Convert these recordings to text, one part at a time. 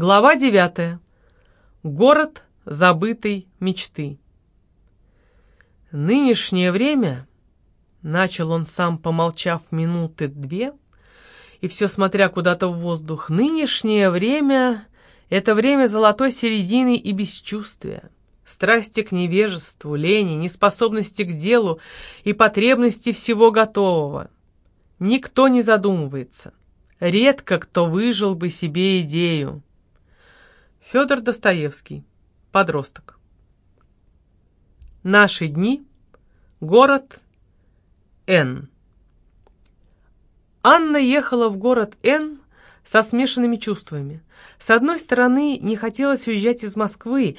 Глава девятая. Город забытой мечты. Нынешнее время, начал он сам, помолчав минуты две, и все смотря куда-то в воздух, нынешнее время — это время золотой середины и бесчувствия, страсти к невежеству, лени, неспособности к делу и потребности всего готового. Никто не задумывается. Редко кто выжил бы себе идею. Федор Достоевский. Подросток. Наши дни. Город Н. Анна ехала в город Н со смешанными чувствами. С одной стороны, не хотелось уезжать из Москвы,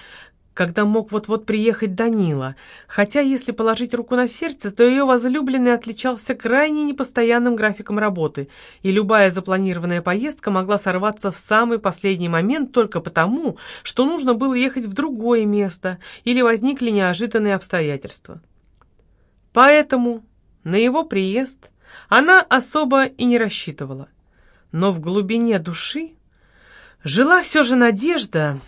когда мог вот-вот приехать Данила, хотя, если положить руку на сердце, то ее возлюбленный отличался крайне непостоянным графиком работы, и любая запланированная поездка могла сорваться в самый последний момент только потому, что нужно было ехать в другое место или возникли неожиданные обстоятельства. Поэтому на его приезд она особо и не рассчитывала. Но в глубине души жила все же надежда,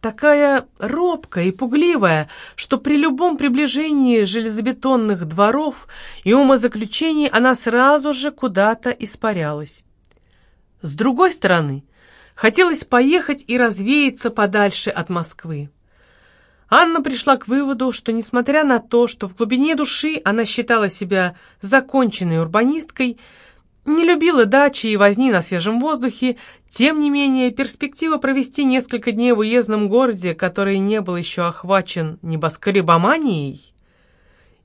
такая робкая и пугливая, что при любом приближении железобетонных дворов и умозаключений она сразу же куда-то испарялась. С другой стороны, хотелось поехать и развеяться подальше от Москвы. Анна пришла к выводу, что, несмотря на то, что в глубине души она считала себя законченной урбанисткой, не любила дачи и возни на свежем воздухе, тем не менее перспектива провести несколько дней в уездном городе, который не был еще охвачен небоскребоманией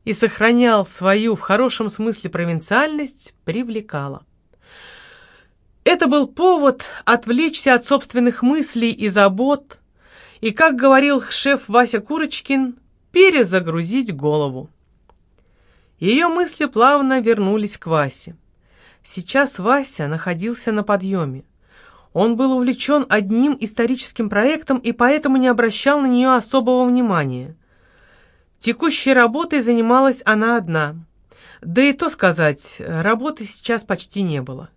и сохранял свою в хорошем смысле провинциальность, привлекала. Это был повод отвлечься от собственных мыслей и забот, и, как говорил шеф Вася Курочкин, перезагрузить голову. Ее мысли плавно вернулись к Васе. Сейчас Вася находился на подъеме. Он был увлечен одним историческим проектом и поэтому не обращал на нее особого внимания. Текущей работой занималась она одна. Да и то сказать, работы сейчас почти не было.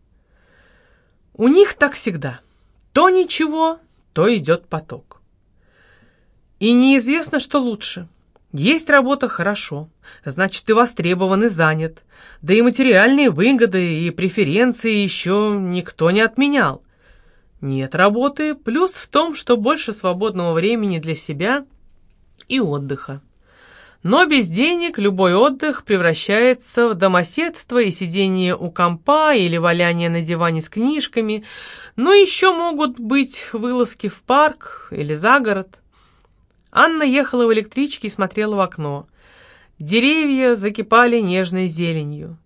У них так всегда. То ничего, то идет поток. И неизвестно, что лучше – есть работа хорошо, значит, ты востребован и занят. Да и материальные выгоды и преференции еще никто не отменял. Нет работы, плюс в том, что больше свободного времени для себя и отдыха. Но без денег любой отдых превращается в домоседство и сидение у компа или валяние на диване с книжками, но еще могут быть вылазки в парк или за город – Анна ехала в электричке и смотрела в окно. Деревья закипали нежной зеленью.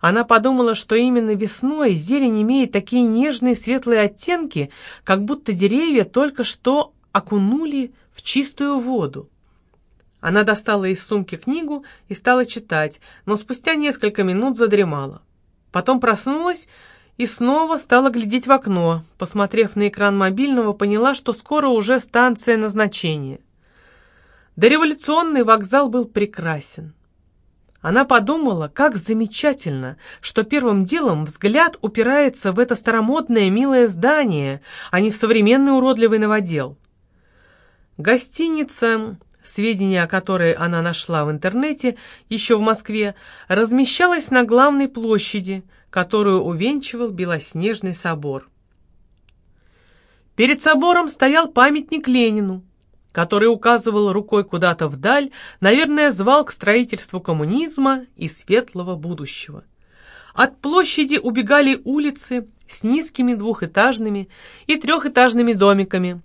Она подумала, что именно весной зелень имеет такие нежные светлые оттенки, как будто деревья только что окунули в чистую воду. Она достала из сумки книгу и стала читать, но спустя несколько минут задремала. Потом проснулась и снова стала глядеть в окно. Посмотрев на экран мобильного, поняла, что скоро уже станция назначения. Дореволюционный вокзал был прекрасен. Она подумала, как замечательно, что первым делом взгляд упирается в это старомодное милое здание, а не в современный уродливый новодел. Гостиница, сведения о которой она нашла в интернете еще в Москве, размещалась на главной площади, которую увенчивал белоснежный собор. Перед собором стоял памятник Ленину, который указывал рукой куда-то вдаль, наверное, звал к строительству коммунизма и светлого будущего. От площади убегали улицы с низкими двухэтажными и трехэтажными домиками,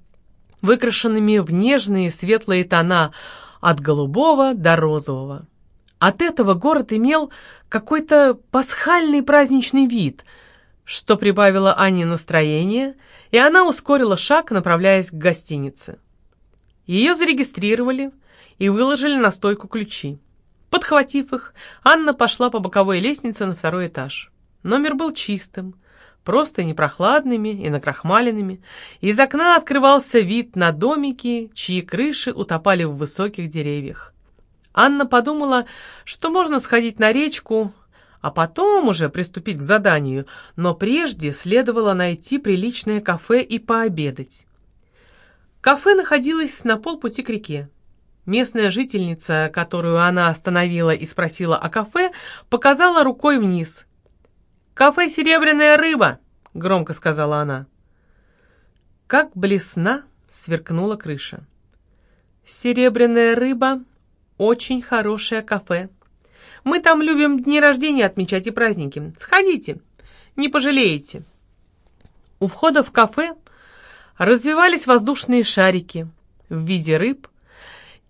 выкрашенными в нежные светлые тона от голубого до розового. От этого город имел какой-то пасхальный праздничный вид, что прибавило Анне настроение, и она ускорила шаг, направляясь к гостинице. Ее зарегистрировали и выложили на стойку ключи. Подхватив их, Анна пошла по боковой лестнице на второй этаж. Номер был чистым, просто непрохладными и накрахмаленными. Из окна открывался вид на домики, чьи крыши утопали в высоких деревьях. Анна подумала, что можно сходить на речку, а потом уже приступить к заданию, но прежде следовало найти приличное кафе и пообедать. Кафе находилось на полпути к реке. Местная жительница, которую она остановила и спросила о кафе, показала рукой вниз. «Кафе «Серебряная рыба», — громко сказала она. Как блесна сверкнула крыша. «Серебряная рыба» — очень хорошее кафе. Мы там любим дни рождения отмечать и праздники. Сходите, не пожалеете. У входа в кафе развивались воздушные шарики в виде рыб,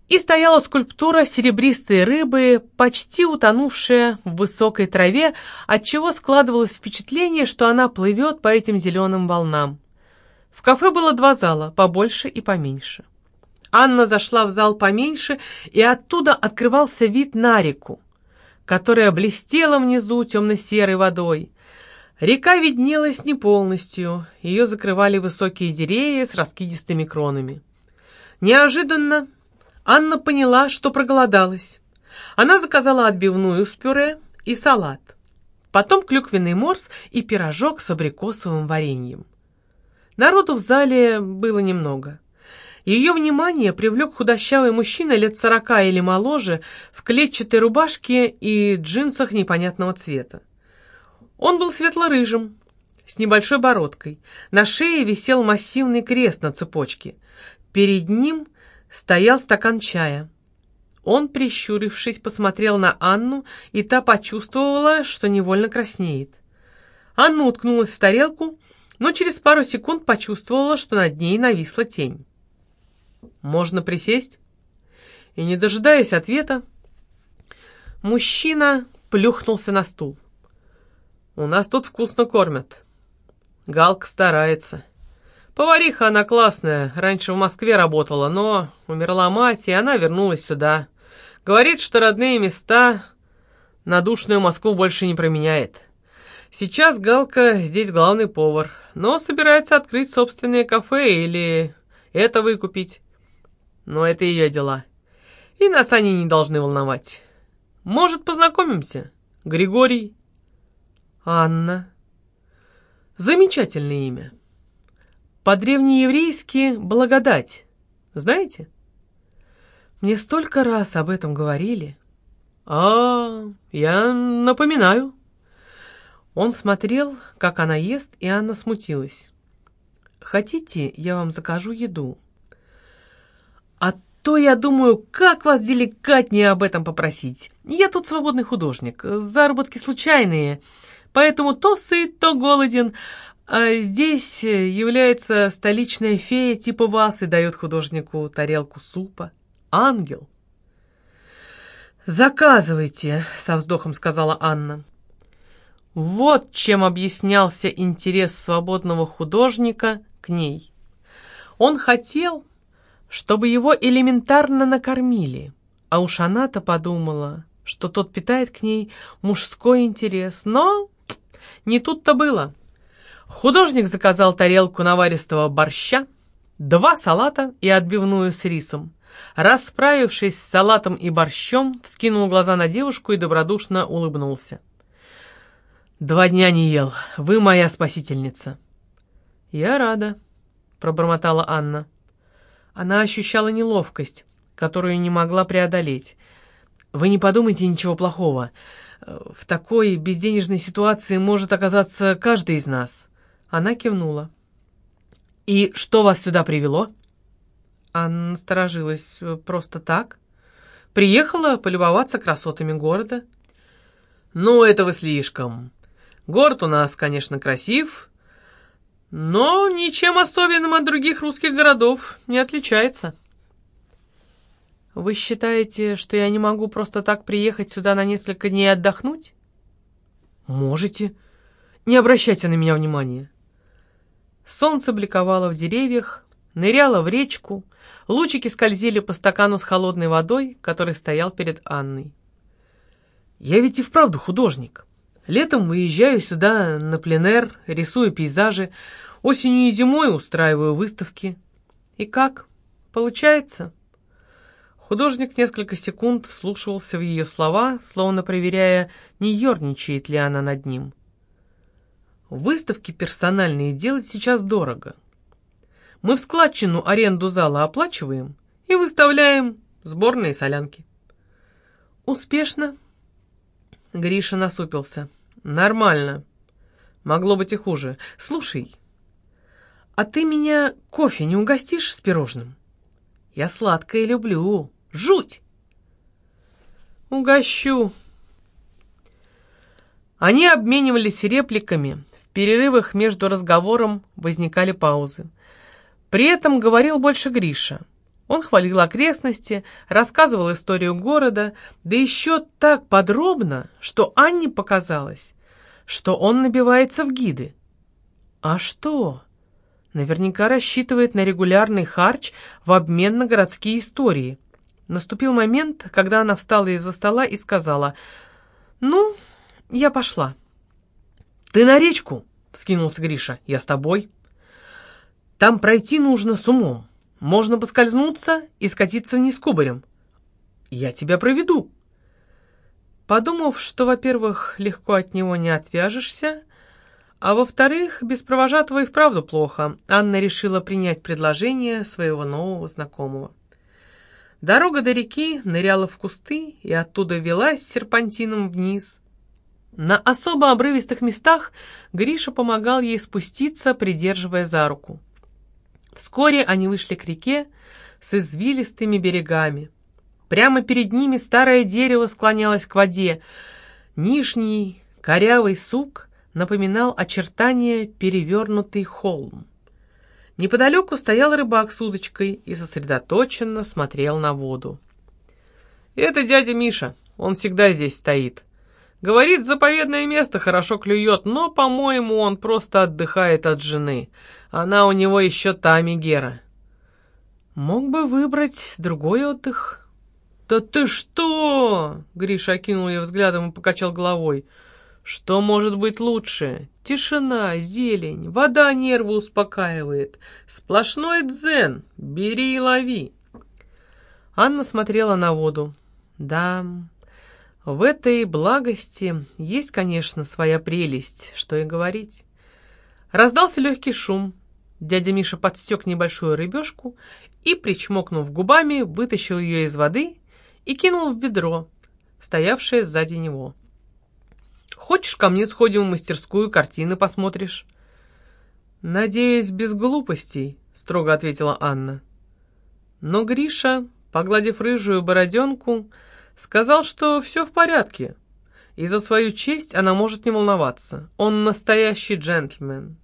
и стояла скульптура серебристой рыбы, почти утонувшая в высокой траве, отчего складывалось впечатление, что она плывет по этим зеленым волнам. В кафе было два зала, побольше и поменьше. Анна зашла в зал поменьше, и оттуда открывался вид на реку, которая блестела внизу темно-серой водой. Река виднелась не полностью, ее закрывали высокие деревья с раскидистыми кронами. Неожиданно Анна поняла, что проголодалась. Она заказала отбивную с пюре и салат, потом клюквенный морс и пирожок с абрикосовым вареньем. Народу в зале было немного. Ее внимание привлек худощавый мужчина лет сорока или моложе в клетчатой рубашке и джинсах непонятного цвета. Он был светло-рыжим, с небольшой бородкой. На шее висел массивный крест на цепочке. Перед ним стоял стакан чая. Он, прищурившись, посмотрел на Анну, и та почувствовала, что невольно краснеет. Анна уткнулась в тарелку, но через пару секунд почувствовала, что над ней нависла тень. «Можно присесть?» И, не дожидаясь ответа, мужчина плюхнулся на стул. У нас тут вкусно кормят. Галка старается. Повариха она классная, раньше в Москве работала, но умерла мать, и она вернулась сюда. Говорит, что родные места на душную Москву больше не променяет. Сейчас Галка здесь главный повар, но собирается открыть собственное кафе или это выкупить. Но это ее дела. И нас они не должны волновать. Может, познакомимся? Григорий Анна. Замечательное имя. По-древнееврейски «благодать». Знаете? Мне столько раз об этом говорили. А, я напоминаю. Он смотрел, как она ест, и Анна смутилась. Хотите, я вам закажу еду? А то я думаю, как вас деликатнее об этом попросить. Я тут свободный художник, заработки случайные — поэтому то сыт, то голоден. А здесь является столичная фея типа вас и дает художнику тарелку супа. Ангел. «Заказывайте», — со вздохом сказала Анна. Вот чем объяснялся интерес свободного художника к ней. Он хотел, чтобы его элементарно накормили, а уж она-то подумала, что тот питает к ней мужской интерес, но не тут-то было. Художник заказал тарелку наваристого борща, два салата и отбивную с рисом. Расправившись с салатом и борщом, вскинул глаза на девушку и добродушно улыбнулся. «Два дня не ел. Вы моя спасительница». «Я рада», — пробормотала Анна. Она ощущала неловкость, которую не могла преодолеть. «Вы не подумайте ничего плохого. В такой безденежной ситуации может оказаться каждый из нас. Она кивнула. «И что вас сюда привело?» Анна насторожилась. «Просто так? Приехала полюбоваться красотами города?» «Ну, это вы слишком. Город у нас, конечно, красив, но ничем особенным от других русских городов не отличается». «Вы считаете, что я не могу просто так приехать сюда на несколько дней отдохнуть?» «Можете. Не обращайте на меня внимания». Солнце бликовало в деревьях, ныряло в речку, лучики скользили по стакану с холодной водой, который стоял перед Анной. «Я ведь и вправду художник. Летом выезжаю сюда на пленэр, рисую пейзажи, осенью и зимой устраиваю выставки. И как? Получается?» Художник несколько секунд вслушивался в ее слова, словно проверяя, не ерничает ли она над ним. Выставки персональные делать сейчас дорого. Мы в складчину аренду зала оплачиваем и выставляем сборные солянки. Успешно? Гриша насупился. Нормально. Могло быть и хуже. Слушай, а ты меня кофе не угостишь с пирожным? Я сладкое люблю. Жуть! Угощу. Они обменивались репликами. В перерывах между разговором возникали паузы. При этом говорил больше Гриша. Он хвалил окрестности, рассказывал историю города, да еще так подробно, что Анне показалось, что он набивается в гиды. А что? Наверняка рассчитывает на регулярный харч в обмен на городские истории. Наступил момент, когда она встала из-за стола и сказала, «Ну, я пошла». «Ты на речку?» — вскинулся Гриша. «Я с тобой». «Там пройти нужно с умом. Можно поскользнуться и скатиться вниз кубарем. Я тебя проведу». Подумав, что, во-первых, легко от него не отвяжешься, а во-вторых, без провожатого и вправду плохо, Анна решила принять предложение своего нового знакомого. Дорога до реки ныряла в кусты и оттуда велась серпантином вниз. На особо обрывистых местах Гриша помогал ей спуститься, придерживая за руку. Вскоре они вышли к реке с извилистыми берегами. Прямо перед ними старое дерево склонялось к воде. Нижний корявый сук напоминал очертания перевернутый холм. Неподалеку стоял рыбак с удочкой и сосредоточенно смотрел на воду. «Это дядя Миша, он всегда здесь стоит. Говорит, заповедное место хорошо клюет, но, по-моему, он просто отдыхает от жены. Она у него еще та Мегера». «Мог бы выбрать другой отдых». «Да ты что?» — Гриша окинул ее взглядом и покачал головой. Что может быть лучше? Тишина, зелень, вода нервы успокаивает. Сплошной дзен. Бери и лови. Анна смотрела на воду. Да, в этой благости есть, конечно, своя прелесть, что и говорить. Раздался легкий шум. Дядя Миша подстек небольшую рыбешку и, причмокнув губами, вытащил ее из воды и кинул в ведро, стоявшее сзади него. Хочешь, ко мне сходим в мастерскую, картины посмотришь?» «Надеюсь, без глупостей», — строго ответила Анна. Но Гриша, погладив рыжую бороденку, сказал, что все в порядке, и за свою честь она может не волноваться. Он настоящий джентльмен.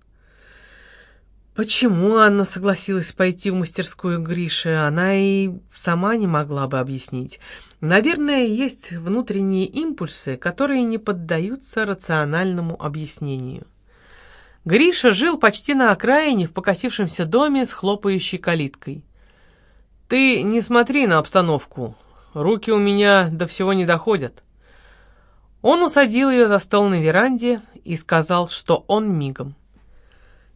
Почему Анна согласилась пойти в мастерскую Гриши, она и сама не могла бы объяснить. Наверное, есть внутренние импульсы, которые не поддаются рациональному объяснению. Гриша жил почти на окраине в покосившемся доме с хлопающей калиткой. «Ты не смотри на обстановку, руки у меня до всего не доходят». Он усадил ее за стол на веранде и сказал, что он мигом.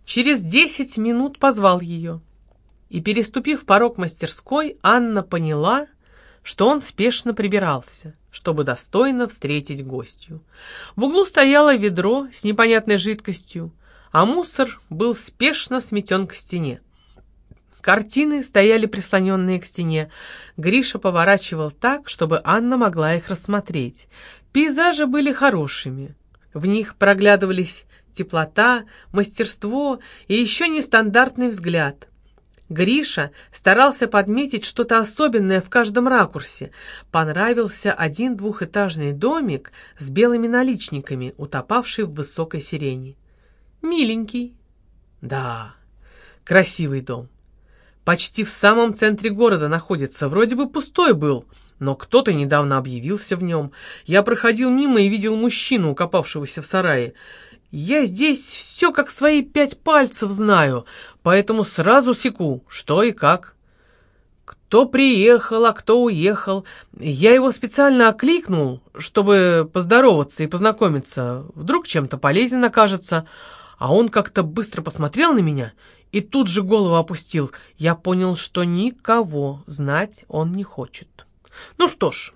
Через десять минут позвал ее. И, переступив порог мастерской, Анна поняла, что он спешно прибирался, чтобы достойно встретить гостью. В углу стояло ведро с непонятной жидкостью, а мусор был спешно сметен к стене. Картины стояли прислоненные к стене. Гриша поворачивал так, чтобы Анна могла их рассмотреть. Пейзажи были хорошими. В них проглядывались теплота, мастерство и еще нестандартный взгляд. Гриша старался подметить что-то особенное в каждом ракурсе. Понравился один двухэтажный домик с белыми наличниками, утопавший в высокой сирени. Миленький. Да, красивый дом. Почти в самом центре города находится, вроде бы пустой был, но кто-то недавно объявился в нем. Я проходил мимо и видел мужчину, укопавшегося в сарае. Я здесь все как свои пять пальцев знаю, поэтому сразу секу, что и как. Кто приехал, а кто уехал. Я его специально окликнул, чтобы поздороваться и познакомиться. Вдруг чем-то полезен окажется. А он как-то быстро посмотрел на меня и тут же голову опустил. Я понял, что никого знать он не хочет. Ну что ж,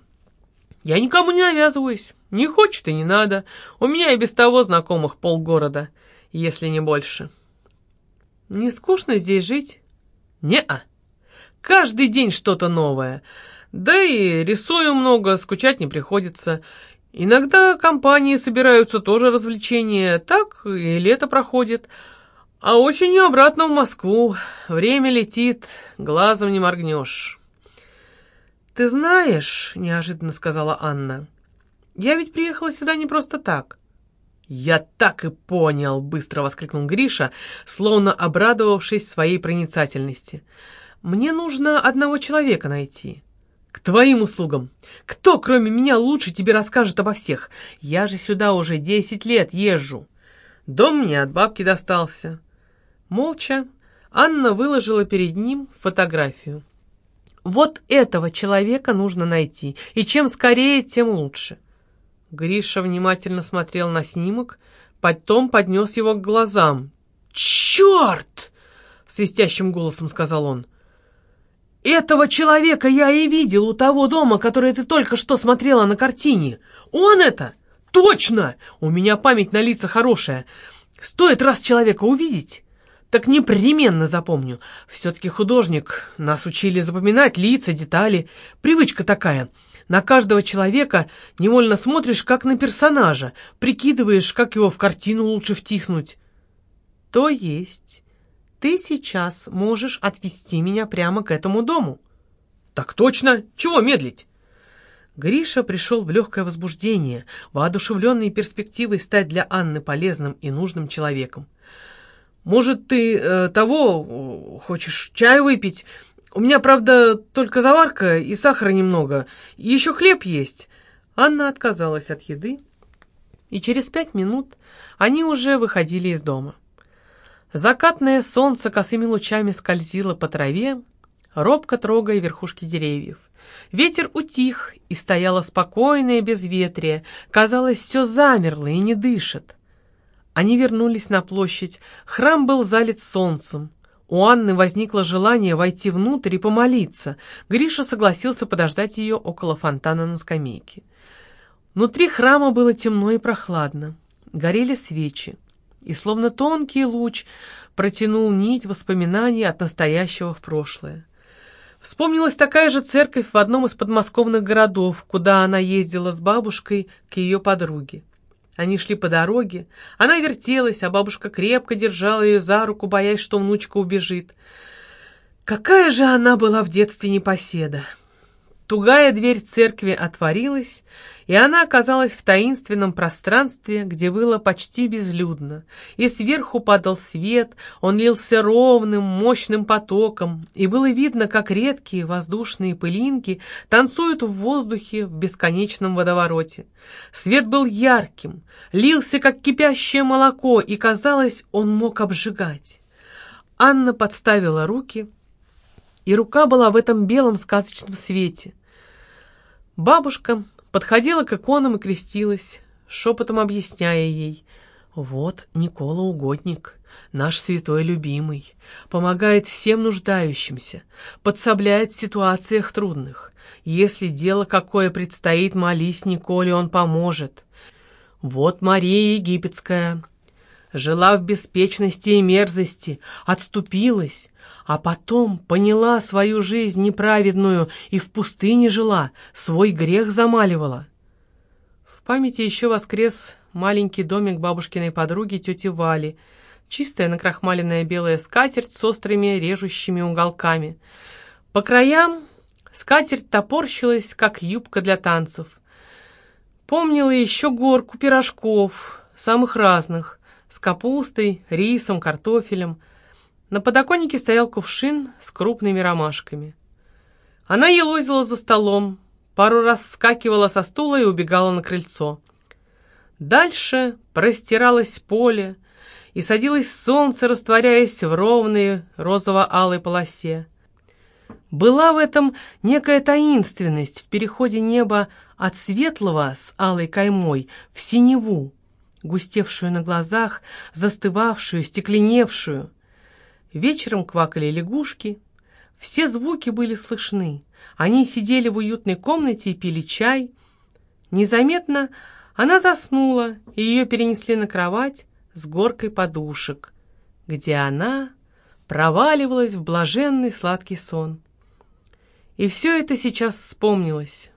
я никому не навязываюсь. Не хочет и не надо. У меня и без того знакомых полгорода, если не больше. Не скучно здесь жить? Не-а. Каждый день что-то новое. Да и рисую много, скучать не приходится. Иногда компании собираются тоже развлечения, так и лето проходит. А осенью обратно в Москву. Время летит, глазом не моргнешь. «Ты знаешь, — неожиданно сказала Анна, — я ведь приехала сюда не просто так». «Я так и понял!» — быстро воскликнул Гриша, словно обрадовавшись своей проницательности. «Мне нужно одного человека найти». «К твоим услугам! Кто, кроме меня, лучше тебе расскажет обо всех? Я же сюда уже десять лет езжу. Дом мне от бабки достался». Молча Анна выложила перед ним фотографию. Вот этого человека нужно найти, и чем скорее, тем лучше. Гриша внимательно смотрел на снимок, потом поднес его к глазам. «Черт!» — свистящим голосом сказал он. «Этого человека я и видел у того дома, который ты только что смотрела на картине. Он это? Точно! У меня память на лица хорошая. Стоит раз человека увидеть, так непременно запомню. Все-таки художник. Нас учили запоминать лица, детали. Привычка такая. На каждого человека невольно смотришь, как на персонажа. Прикидываешь, как его в картину лучше втиснуть. То есть ты сейчас можешь отвезти меня прямо к этому дому? Так точно. Чего медлить? Гриша пришел в легкое возбуждение, воодушевленный перспективой стать для Анны полезным и нужным человеком. Может, ты э, того хочешь чай выпить? У меня, правда, только заварка и сахара немного. И еще хлеб есть». Анна отказалась от еды, и через пять минут они уже выходили из дома. Закатное солнце косыми лучами скользило по траве, робко трогая верхушки деревьев. Ветер утих, и стояло спокойное безветрие. Казалось, все замерло и не дышит. Они вернулись на площадь. Храм был залит солнцем. У Анны возникло желание войти внутрь и помолиться. Гриша согласился подождать ее около фонтана на скамейке. Внутри храма было темно и прохладно. Горели свечи. И словно тонкий луч протянул нить воспоминаний от настоящего в прошлое. Вспомнилась такая же церковь в одном из подмосковных городов, куда она ездила с бабушкой к ее подруге. Они шли по дороге, она вертелась, а бабушка крепко держала ее за руку, боясь, что внучка убежит. Какая же она была в детстве непоседа! Тугая дверь церкви отворилась, и она оказалась в таинственном пространстве, где было почти безлюдно. И сверху падал свет, он лился ровным, мощным потоком, и было видно, как редкие воздушные пылинки танцуют в воздухе в бесконечном водовороте. Свет был ярким, лился, как кипящее молоко, и, казалось, он мог обжигать. Анна подставила руки, и рука была в этом белом сказочном свете. Бабушка подходила к иконам и крестилась, шепотом объясняя ей. «Вот Никола Угодник, наш святой любимый, помогает всем нуждающимся, подсобляет в ситуациях трудных. Если дело какое предстоит, молись Николе, он поможет. Вот Мария Египетская, жила в беспечности и мерзости, отступилась, а потом поняла свою жизнь неправедную и в пустыне жила, свой грех замаливала. В памяти еще воскрес маленький домик бабушкиной подруги тети Вали, чистая накрахмаленная белая скатерть с острыми режущими уголками. По краям скатерть топорщилась, как юбка для танцев. Помнила еще горку пирожков, самых разных, с капустой, рисом, картофелем. На подоконнике стоял кувшин с крупными ромашками. Она елозила за столом, пару раз скакивала со стула и убегала на крыльцо. Дальше простиралось поле, и садилось солнце, растворяясь в ровной розово-алой полосе. Была в этом некая таинственность в переходе неба от светлого с алой каймой в синеву, густевшую на глазах, застывавшую, стекленевшую. Вечером квакали лягушки. Все звуки были слышны. Они сидели в уютной комнате и пили чай. Незаметно она заснула, и ее перенесли на кровать с горкой подушек, где она проваливалась в блаженный сладкий сон. И все это сейчас вспомнилось.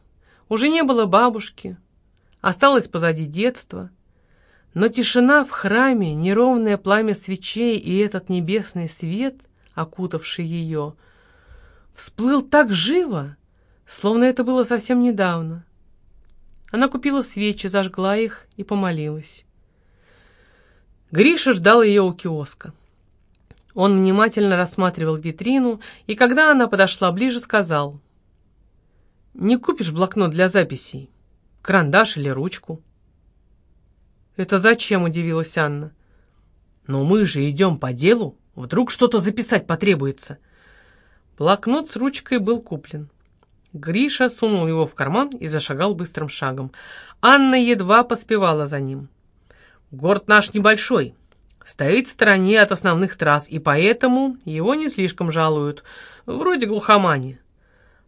Уже не было бабушки, осталось позади детство. Но тишина в храме, неровное пламя свечей и этот небесный свет, окутавший ее, всплыл так живо, словно это было совсем недавно. Она купила свечи, зажгла их и помолилась. Гриша ждал ее у киоска. Он внимательно рассматривал витрину, и когда она подошла ближе, сказал, «Не купишь блокнот для записей? Карандаш или ручку?» «Это зачем?» — удивилась Анна. «Но мы же идем по делу. Вдруг что-то записать потребуется». Блокнот с ручкой был куплен. Гриша сунул его в карман и зашагал быстрым шагом. Анна едва поспевала за ним. «Город наш небольшой, стоит в стороне от основных трасс, и поэтому его не слишком жалуют, вроде глухомани.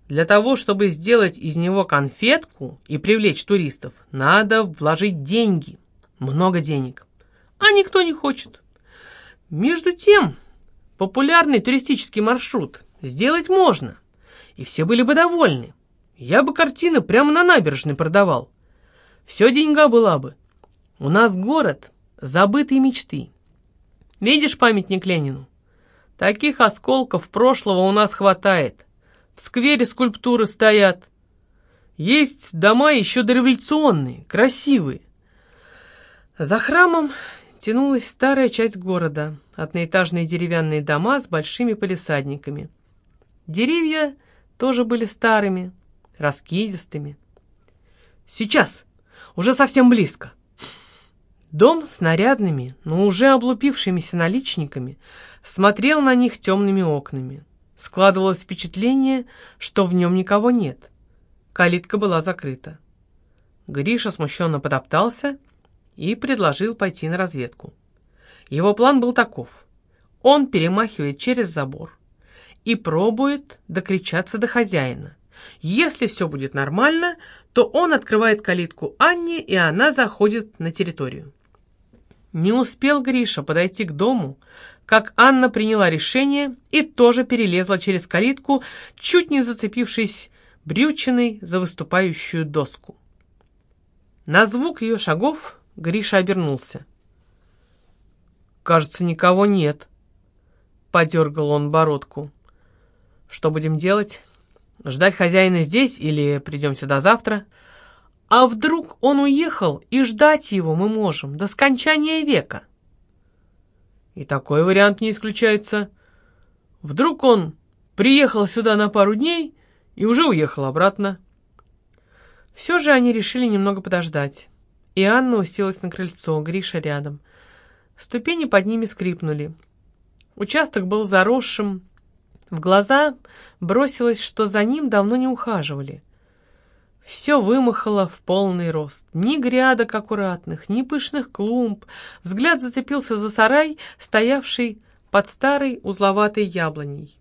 Для того, чтобы сделать из него конфетку и привлечь туристов, надо вложить деньги, много денег, а никто не хочет. Между тем, популярный туристический маршрут сделать можно, и все были бы довольны. Я бы картины прямо на набережной продавал. Все деньга была бы. У нас город забытой мечты. Видишь памятник Ленину? Таких осколков прошлого у нас хватает. В сквере скульптуры стоят. Есть дома еще дореволюционные, красивые. За храмом тянулась старая часть города, одноэтажные деревянные дома с большими полисадниками. Деревья тоже были старыми, раскидистыми. «Сейчас! Уже совсем близко!» Дом с нарядными, но уже облупившимися наличниками смотрел на них темными окнами. Складывалось впечатление, что в нем никого нет. Калитка была закрыта. Гриша смущенно подоптался и предложил пойти на разведку. Его план был таков. Он перемахивает через забор и пробует докричаться до хозяина. Если все будет нормально, то он открывает калитку Анне, и она заходит на территорию. Не успел Гриша подойти к дому, как Анна приняла решение и тоже перелезла через калитку, чуть не зацепившись брючиной за выступающую доску. На звук ее шагов Гриша обернулся. «Кажется, никого нет», — подергал он бородку. «Что будем делать? Ждать хозяина здесь или придем сюда завтра?» А вдруг он уехал, и ждать его мы можем до скончания века? И такой вариант не исключается. Вдруг он приехал сюда на пару дней и уже уехал обратно. Все же они решили немного подождать. И Анна уселась на крыльцо, Гриша рядом. Ступени под ними скрипнули. Участок был заросшим. В глаза бросилось, что за ним давно не ухаживали. Все вымахало в полный рост. Ни грядок аккуратных, ни пышных клумб. Взгляд зацепился за сарай, стоявший под старой узловатой яблоней.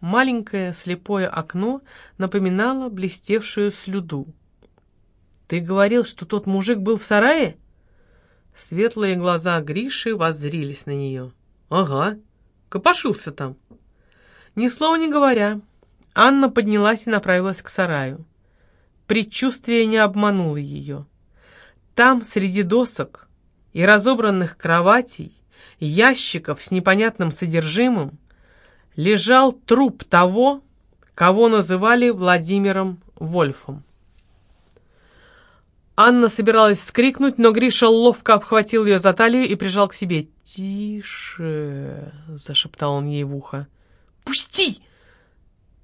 Маленькое слепое окно напоминало блестевшую слюду. «Ты говорил, что тот мужик был в сарае?» Светлые глаза Гриши воззрились на нее. «Ага, копошился там». Ни слова не говоря, Анна поднялась и направилась к сараю. Предчувствие не обмануло ее. Там, среди досок и разобранных кроватей, ящиков с непонятным содержимым, лежал труп того, кого называли Владимиром Вольфом. Анна собиралась скрикнуть, но Гриша ловко обхватил ее за талию и прижал к себе. «Тише!» — зашептал он ей в ухо. «Пусти!»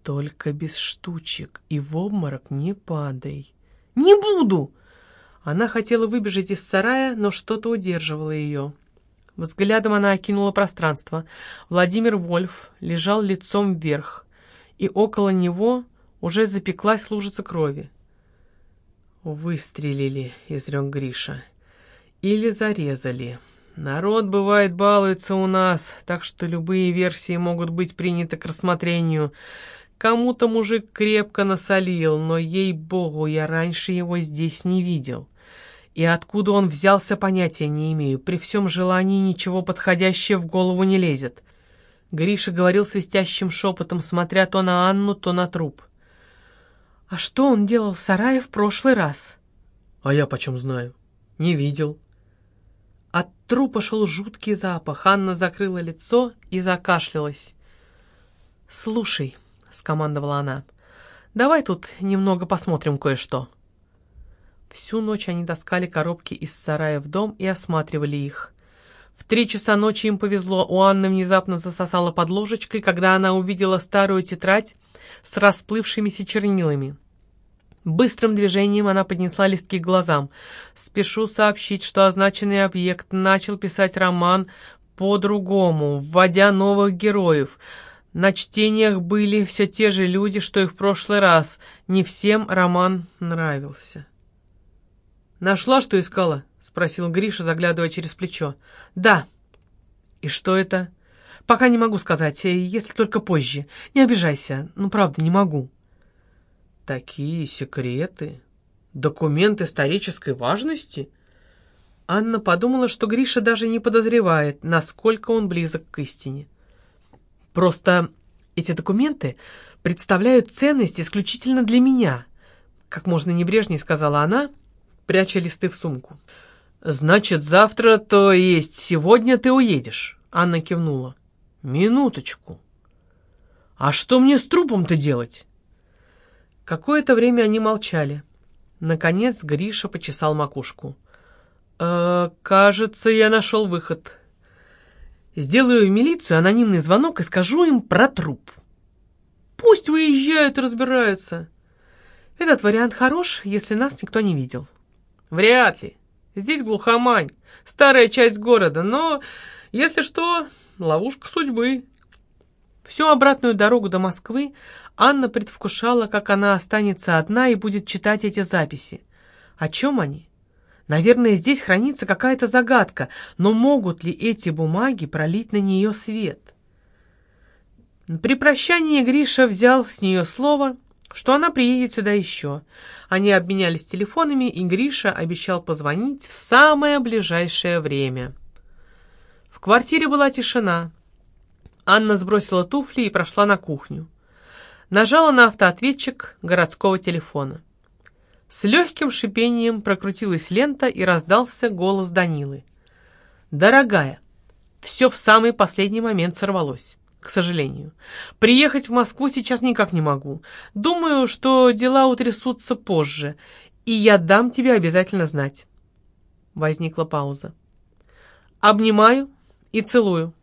Только без штучек и в обморок не падай. Не буду! Она хотела выбежать из сарая, но что-то удерживало ее. Взглядом она окинула пространство. Владимир Вольф лежал лицом вверх, и около него уже запеклась лужица крови. «Выстрелили», — изрек Гриша. «Или зарезали. Народ, бывает, балуется у нас, так что любые версии могут быть приняты к рассмотрению. Кому-то мужик крепко насолил, но, ей-богу, я раньше его здесь не видел. И откуда он взялся, понятия не имею. При всем желании ничего подходящего в голову не лезет. Гриша говорил свистящим шепотом, смотря то на Анну, то на труп. «А что он делал в сарае в прошлый раз?» «А я почем знаю? Не видел». От трупа шел жуткий запах. Анна закрыла лицо и закашлялась. «Слушай», — скомандовала она, — «давай тут немного посмотрим кое-что». Всю ночь они таскали коробки из сарая в дом и осматривали их. В три часа ночи им повезло, у Анны внезапно засосала под ложечкой, когда она увидела старую тетрадь с расплывшимися чернилами. Быстрым движением она поднесла листки к глазам. «Спешу сообщить, что означенный объект начал писать роман по-другому, вводя новых героев». На чтениях были все те же люди, что и в прошлый раз. Не всем роман нравился. «Нашла, что искала?» — спросил Гриша, заглядывая через плечо. «Да». «И что это?» «Пока не могу сказать, если только позже. Не обижайся, ну правда, не могу». «Такие секреты? Документ исторической важности?» Анна подумала, что Гриша даже не подозревает, насколько он близок к истине. «Просто эти документы представляют ценность исключительно для меня», как можно небрежнее сказала она, — пряча листы в сумку. «Значит, завтра, то есть сегодня ты уедешь?» Анна кивнула. «Минуточку. А что мне с трупом-то делать?» Какое-то время они молчали. Наконец Гриша почесал макушку. «Э, «Кажется, я нашел выход. Сделаю в милицию анонимный звонок и скажу им про труп. Пусть выезжают и разбираются. Этот вариант хорош, если нас никто не видел». Вряд ли. Здесь глухомань, старая часть города, но, если что, ловушка судьбы. Всю обратную дорогу до Москвы Анна предвкушала, как она останется одна и будет читать эти записи. О чем они? Наверное, здесь хранится какая-то загадка, но могут ли эти бумаги пролить на нее свет? При прощании Гриша взял с нее слово что она приедет сюда еще. Они обменялись телефонами, и Гриша обещал позвонить в самое ближайшее время. В квартире была тишина. Анна сбросила туфли и прошла на кухню. Нажала на автоответчик городского телефона. С легким шипением прокрутилась лента и раздался голос Данилы. «Дорогая, все в самый последний момент сорвалось к сожалению. Приехать в Москву сейчас никак не могу. Думаю, что дела утрясутся позже, и я дам тебе обязательно знать. Возникла пауза. Обнимаю и целую.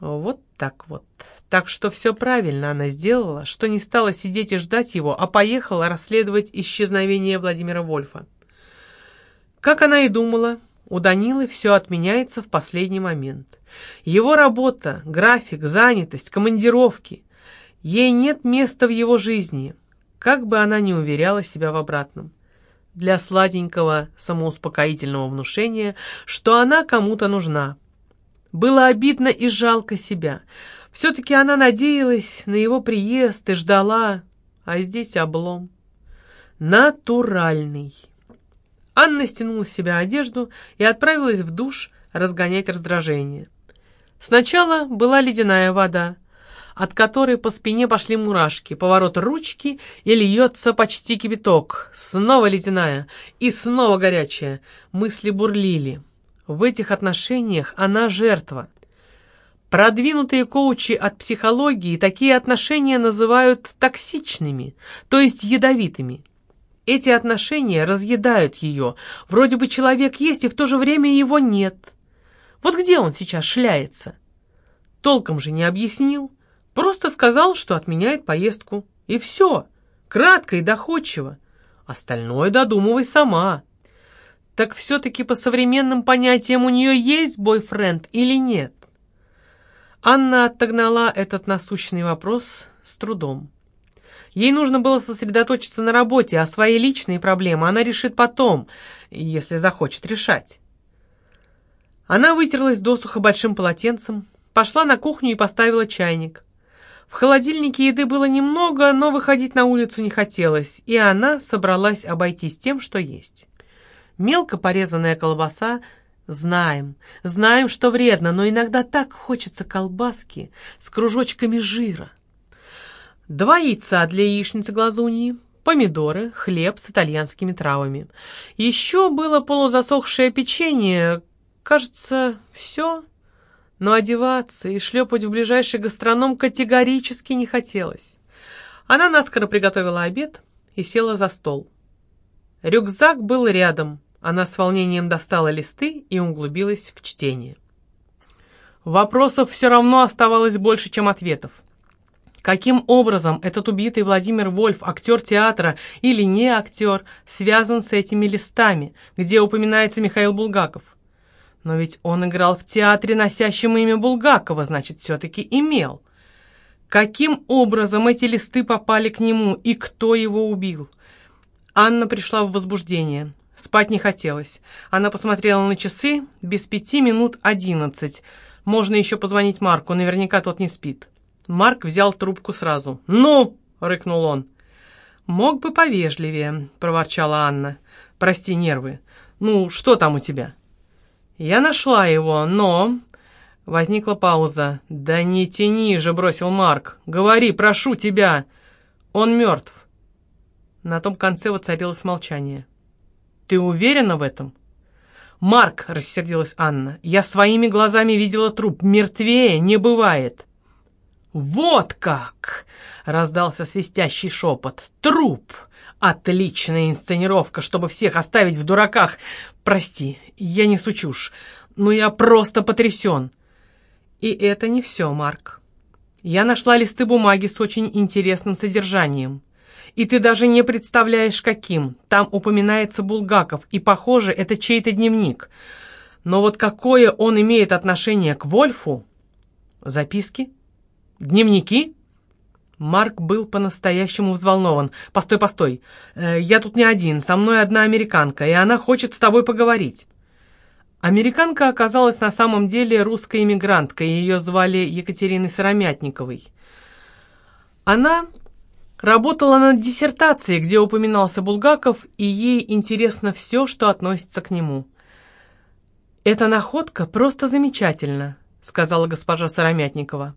Вот так вот. Так что все правильно она сделала, что не стала сидеть и ждать его, а поехала расследовать исчезновение Владимира Вольфа. Как она и думала, у Данилы все отменяется в последний момент. Его работа, график, занятость, командировки. Ей нет места в его жизни, как бы она ни уверяла себя в обратном. Для сладенького самоуспокоительного внушения, что она кому-то нужна. Было обидно и жалко себя. Все-таки она надеялась на его приезд и ждала, а здесь облом. Натуральный. Анна стянула с себя одежду и отправилась в душ разгонять раздражение. Сначала была ледяная вода, от которой по спине пошли мурашки, поворот ручки и льется почти кипяток. Снова ледяная и снова горячая. Мысли бурлили. В этих отношениях она жертва. Продвинутые коучи от психологии такие отношения называют токсичными, то есть ядовитыми. Эти отношения разъедают ее. Вроде бы человек есть, и в то же время его нет. Вот где он сейчас шляется? Толком же не объяснил. Просто сказал, что отменяет поездку. И все. Кратко и доходчиво. Остальное додумывай сама. Так все-таки по современным понятиям у нее есть бойфренд или нет? Анна отогнала этот насущный вопрос с трудом. Ей нужно было сосредоточиться на работе, а свои личные проблемы она решит потом, если захочет решать. Она вытерлась досуха большим полотенцем, пошла на кухню и поставила чайник. В холодильнике еды было немного, но выходить на улицу не хотелось, и она собралась обойтись тем, что есть. Мелко порезанная колбаса, Знаем, знаем, что вредно, но иногда так хочется колбаски с кружочками жира. Два яйца для яичницы глазуньи, помидоры, хлеб с итальянскими травами. Еще было полузасохшее печенье, кажется, все. Но одеваться и шлепать в ближайший гастроном категорически не хотелось. Она наскоро приготовила обед и села за стол. Рюкзак был рядом, она с волнением достала листы и углубилась в чтение. Вопросов все равно оставалось больше, чем ответов. Каким образом этот убитый Владимир Вольф, актер театра или не актер, связан с этими листами, где упоминается Михаил Булгаков? Но ведь он играл в театре, носящем имя Булгакова, значит, все-таки имел. Каким образом эти листы попали к нему и кто его убил? Анна пришла в возбуждение. Спать не хотелось. Она посмотрела на часы, без пяти минут одиннадцать. Можно еще позвонить Марку, наверняка тот не спит. Марк взял трубку сразу. «Ну!» — рыкнул он. «Мог бы повежливее», — проворчала Анна. «Прости нервы. Ну, что там у тебя?» «Я нашла его, но...» Возникла пауза. «Да не тяни же», — бросил Марк. «Говори, прошу тебя. Он мертв». На том конце воцарилось молчание. «Ты уверена в этом?» «Марк», — рассердилась Анна, — «я своими глазами видела труп. Мертвее не бывает». «Вот как!» — раздался свистящий шепот. «Труп! Отличная инсценировка, чтобы всех оставить в дураках. Прости, я не сучушь, но я просто потрясен». И это не все, Марк. Я нашла листы бумаги с очень интересным содержанием. И ты даже не представляешь, каким. Там упоминается Булгаков, и, похоже, это чей-то дневник. Но вот какое он имеет отношение к Вольфу? Записки? Дневники? Марк был по-настоящему взволнован. «Постой, постой. Э, я тут не один. Со мной одна американка, и она хочет с тобой поговорить». Американка оказалась на самом деле русской иммигранткой, ее звали Екатериной Сыромятниковой. Она Работала над диссертацией, где упоминался Булгаков, и ей интересно все, что относится к нему. «Эта находка просто замечательна», — сказала госпожа Сыромятникова.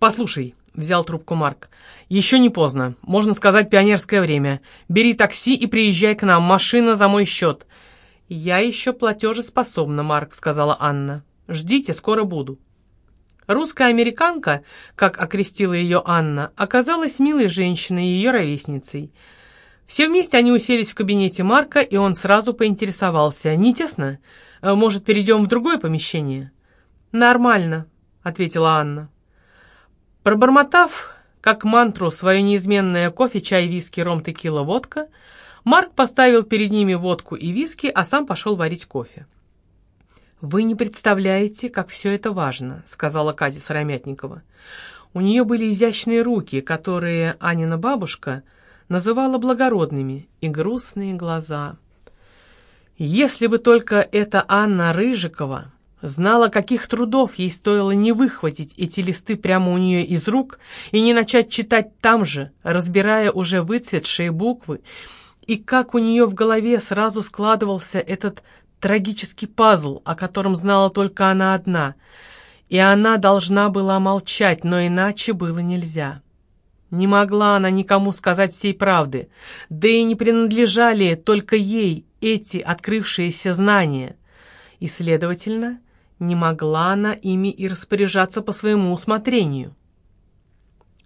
«Послушай», — взял трубку Марк, — «еще не поздно, можно сказать, пионерское время. Бери такси и приезжай к нам, машина за мой счет». «Я еще платежеспособна, Марк», — сказала Анна. «Ждите, скоро буду». Русская американка, как окрестила ее Анна, оказалась милой женщиной и ее ровесницей. Все вместе они уселись в кабинете Марка, и он сразу поинтересовался. «Не тесно? Э, может, перейдем в другое помещение?» «Нормально», — ответила Анна. Пробормотав, как мантру, свое неизменное кофе, чай, виски, ром, текила, водка, Марк поставил перед ними водку и виски, а сам пошел варить кофе. «Вы не представляете, как все это важно», — сказала Катя Сыромятникова. У нее были изящные руки, которые Анина бабушка называла благородными, и грустные глаза. Если бы только эта Анна Рыжикова знала, каких трудов ей стоило не выхватить эти листы прямо у нее из рук и не начать читать там же, разбирая уже выцветшие буквы, и как у нее в голове сразу складывался этот трагический пазл, о котором знала только она одна, и она должна была молчать, но иначе было нельзя. Не могла она никому сказать всей правды, да и не принадлежали только ей эти открывшиеся знания, и, следовательно, не могла она ими и распоряжаться по своему усмотрению.